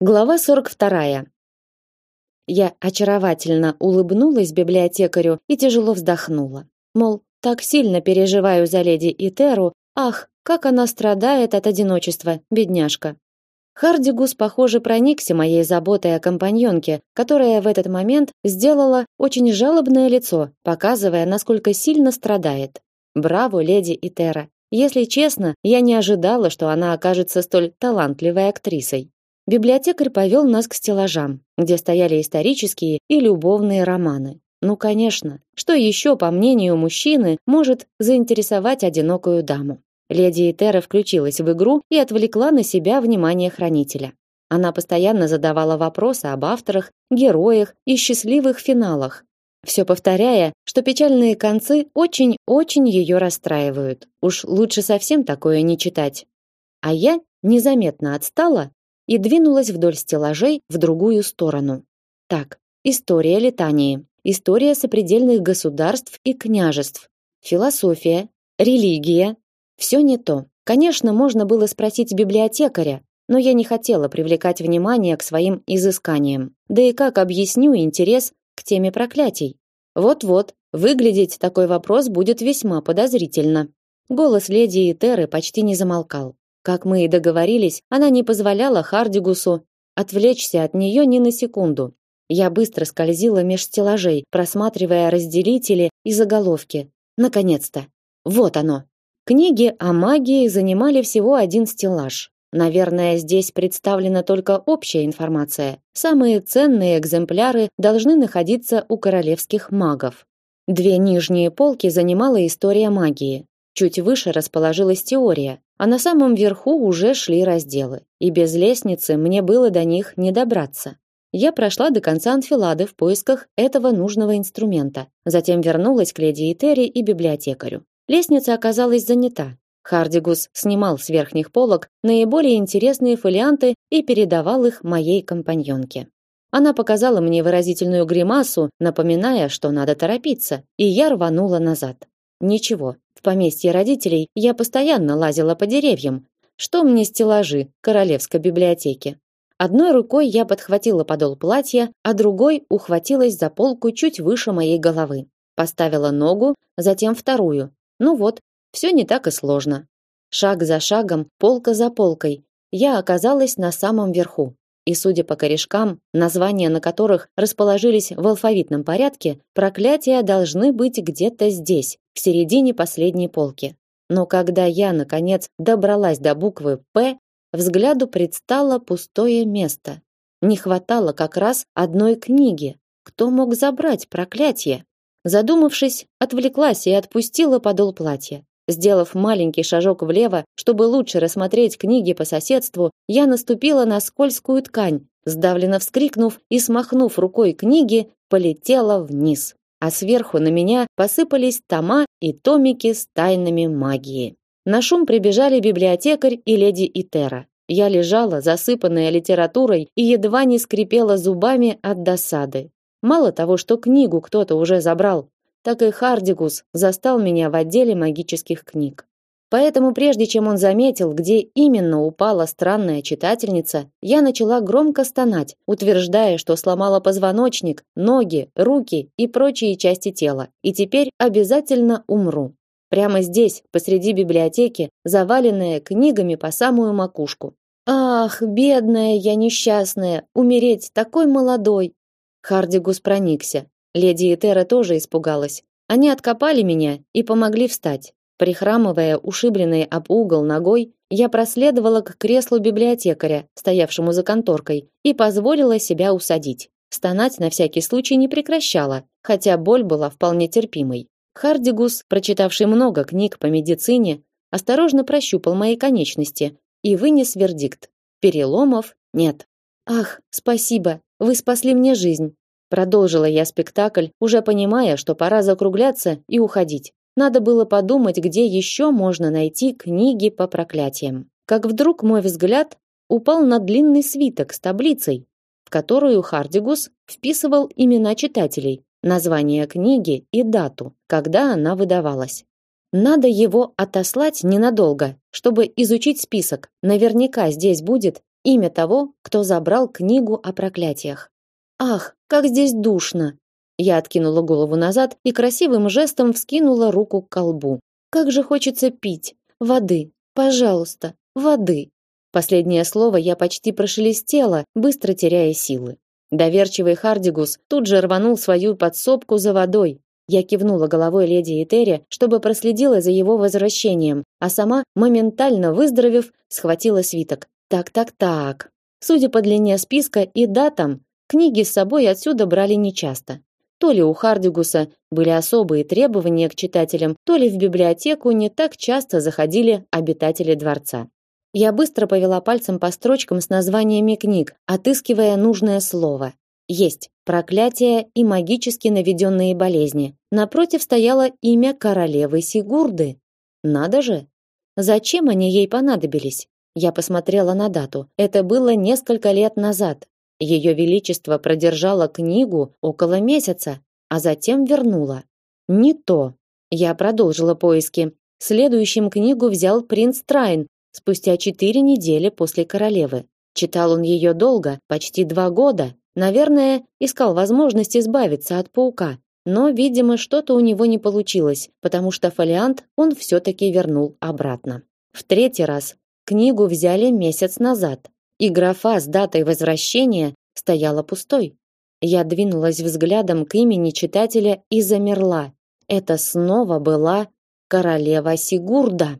Глава 42. Я очаровательно улыбнулась библиотекарю и тяжело вздохнула. Мол, так сильно переживаю за леди Итеру, ах, как она страдает от одиночества, бедняжка. Хардигус, похоже, проникся моей заботой о компаньонке, которая в этот момент сделала очень жалобное лицо, показывая, насколько сильно страдает. Браво, леди Итера. Если честно, я не ожидала, что она окажется столь талантливой актрисой. Библиотекарь повел нас к стеллажам, где стояли исторические и любовные романы. Ну, конечно, что еще, по мнению мужчины, может заинтересовать одинокую даму? Леди Этера включилась в игру и отвлекла на себя внимание хранителя. Она постоянно задавала вопросы об авторах, героях и счастливых финалах, все повторяя, что печальные концы очень-очень ее расстраивают. Уж лучше совсем такое не читать. А я незаметно отстала и двинулась вдоль стеллажей в другую сторону. Так, история летании, история сопредельных государств и княжеств, философия, религия. Все не то. Конечно, можно было спросить библиотекаря, но я не хотела привлекать внимание к своим изысканиям. Да и как объясню интерес к теме проклятий? Вот-вот, выглядеть такой вопрос будет весьма подозрительно. Голос леди Итеры почти не замолкал. Как мы и договорились, она не позволяла Хардигусу отвлечься от нее ни на секунду. Я быстро скользила меж стеллажей, просматривая разделители и заголовки. Наконец-то. Вот оно. Книги о магии занимали всего один стеллаж. Наверное, здесь представлена только общая информация. Самые ценные экземпляры должны находиться у королевских магов. Две нижние полки занимала история магии. Чуть выше расположилась теория, а на самом верху уже шли разделы, и без лестницы мне было до них не добраться. Я прошла до конца анфилады в поисках этого нужного инструмента, затем вернулась к леди Этери и библиотекарю. Лестница оказалась занята. Хардигус снимал с верхних полок наиболее интересные фолианты и передавал их моей компаньонке. Она показала мне выразительную гримасу, напоминая, что надо торопиться, и я рванула назад. Ничего, в поместье родителей я постоянно лазила по деревьям. Что мне стеллажи королевской библиотеки? Одной рукой я подхватила подол платья, а другой ухватилась за полку чуть выше моей головы. Поставила ногу, затем вторую. Ну вот, все не так и сложно. Шаг за шагом, полка за полкой, я оказалась на самом верху и, судя по корешкам, названия на которых расположились в алфавитном порядке, проклятия должны быть где-то здесь, в середине последней полки. Но когда я, наконец, добралась до буквы «П», взгляду предстало пустое место. Не хватало как раз одной книги. Кто мог забрать проклятие? Задумавшись, отвлеклась и отпустила подол платья. Сделав маленький шажок влево, чтобы лучше рассмотреть книги по соседству, я наступила на скользкую ткань, сдавленно вскрикнув и смахнув рукой книги, полетела вниз. А сверху на меня посыпались тома и томики с тайнами магии. На шум прибежали библиотекарь и леди Итера. Я лежала, засыпанная литературой, и едва не скрипела зубами от досады. Мало того, что книгу кто-то уже забрал, так и Хардигус застал меня в отделе магических книг. Поэтому прежде чем он заметил, где именно упала странная читательница, я начала громко стонать, утверждая, что сломала позвоночник, ноги, руки и прочие части тела, и теперь обязательно умру. Прямо здесь, посреди библиотеки, заваленная книгами по самую макушку. Ах, бедная я несчастная, умереть такой молодой. Хардигус проникся. Леди Этера тоже испугалась. Они откопали меня и помогли встать. Прихрамывая, ушибленной об угол ногой, я проследовала к креслу библиотекаря, стоявшему за конторкой, и позволила себя усадить. Стонать на всякий случай не прекращала, хотя боль была вполне терпимой. Хардигус, прочитавший много книг по медицине, осторожно прощупал мои конечности и вынес вердикт: переломов нет. Ах, спасибо, вы спасли мне жизнь. Продолжила я спектакль, уже понимая, что пора закругляться и уходить. Надо было подумать, где еще можно найти книги по проклятиям. Как вдруг мой взгляд упал на длинный свиток с таблицей, в которую Хардигус вписывал имена читателей, название книги и дату, когда она выдавалась. Надо его отослать ненадолго, чтобы изучить список. Наверняка здесь будет Имя того, кто забрал книгу о проклятиях. Ах, как здесь душно. Я откинула голову назад и красивым жестом вскинула руку к колбу. Как же хочется пить воды. Пожалуйста, воды. Последнее слово я почти прошелестела, быстро теряя силы. Доверчивый Хардигус тут же рванул свою подсобку за водой. Я кивнула головой леди Этери, чтобы проследила за его возвращением, а сама, моментально выздоровев, схватила свиток. Так-так-так. Судя по длине списка и датам, книги с собой отсюда брали нечасто. То ли у Хардигуса были особые требования к читателям, то ли в библиотеку не так часто заходили обитатели дворца. Я быстро повела пальцем по строчкам с названиями книг, отыскивая нужное слово. Есть проклятие и магически наведенные болезни. Напротив стояло имя королевы Сигурды. Надо же. Зачем они ей понадобились? Я посмотрела на дату. Это было несколько лет назад. Ее величество продержало книгу около месяца, а затем вернуло. Не то. Я продолжила поиски. Следующим книгу взял принц Трайн, спустя четыре недели после королевы. Читал он ее долго, почти два года. Наверное, искал возможность избавиться от паука. Но, видимо, что-то у него не получилось, потому что фолиант он все-таки вернул обратно. В третий раз книгу взяли месяц назад, и графа с датой возвращения стояла пустой. Я двинулась взглядом к имени читателя и замерла. Это снова была королева Сигурда.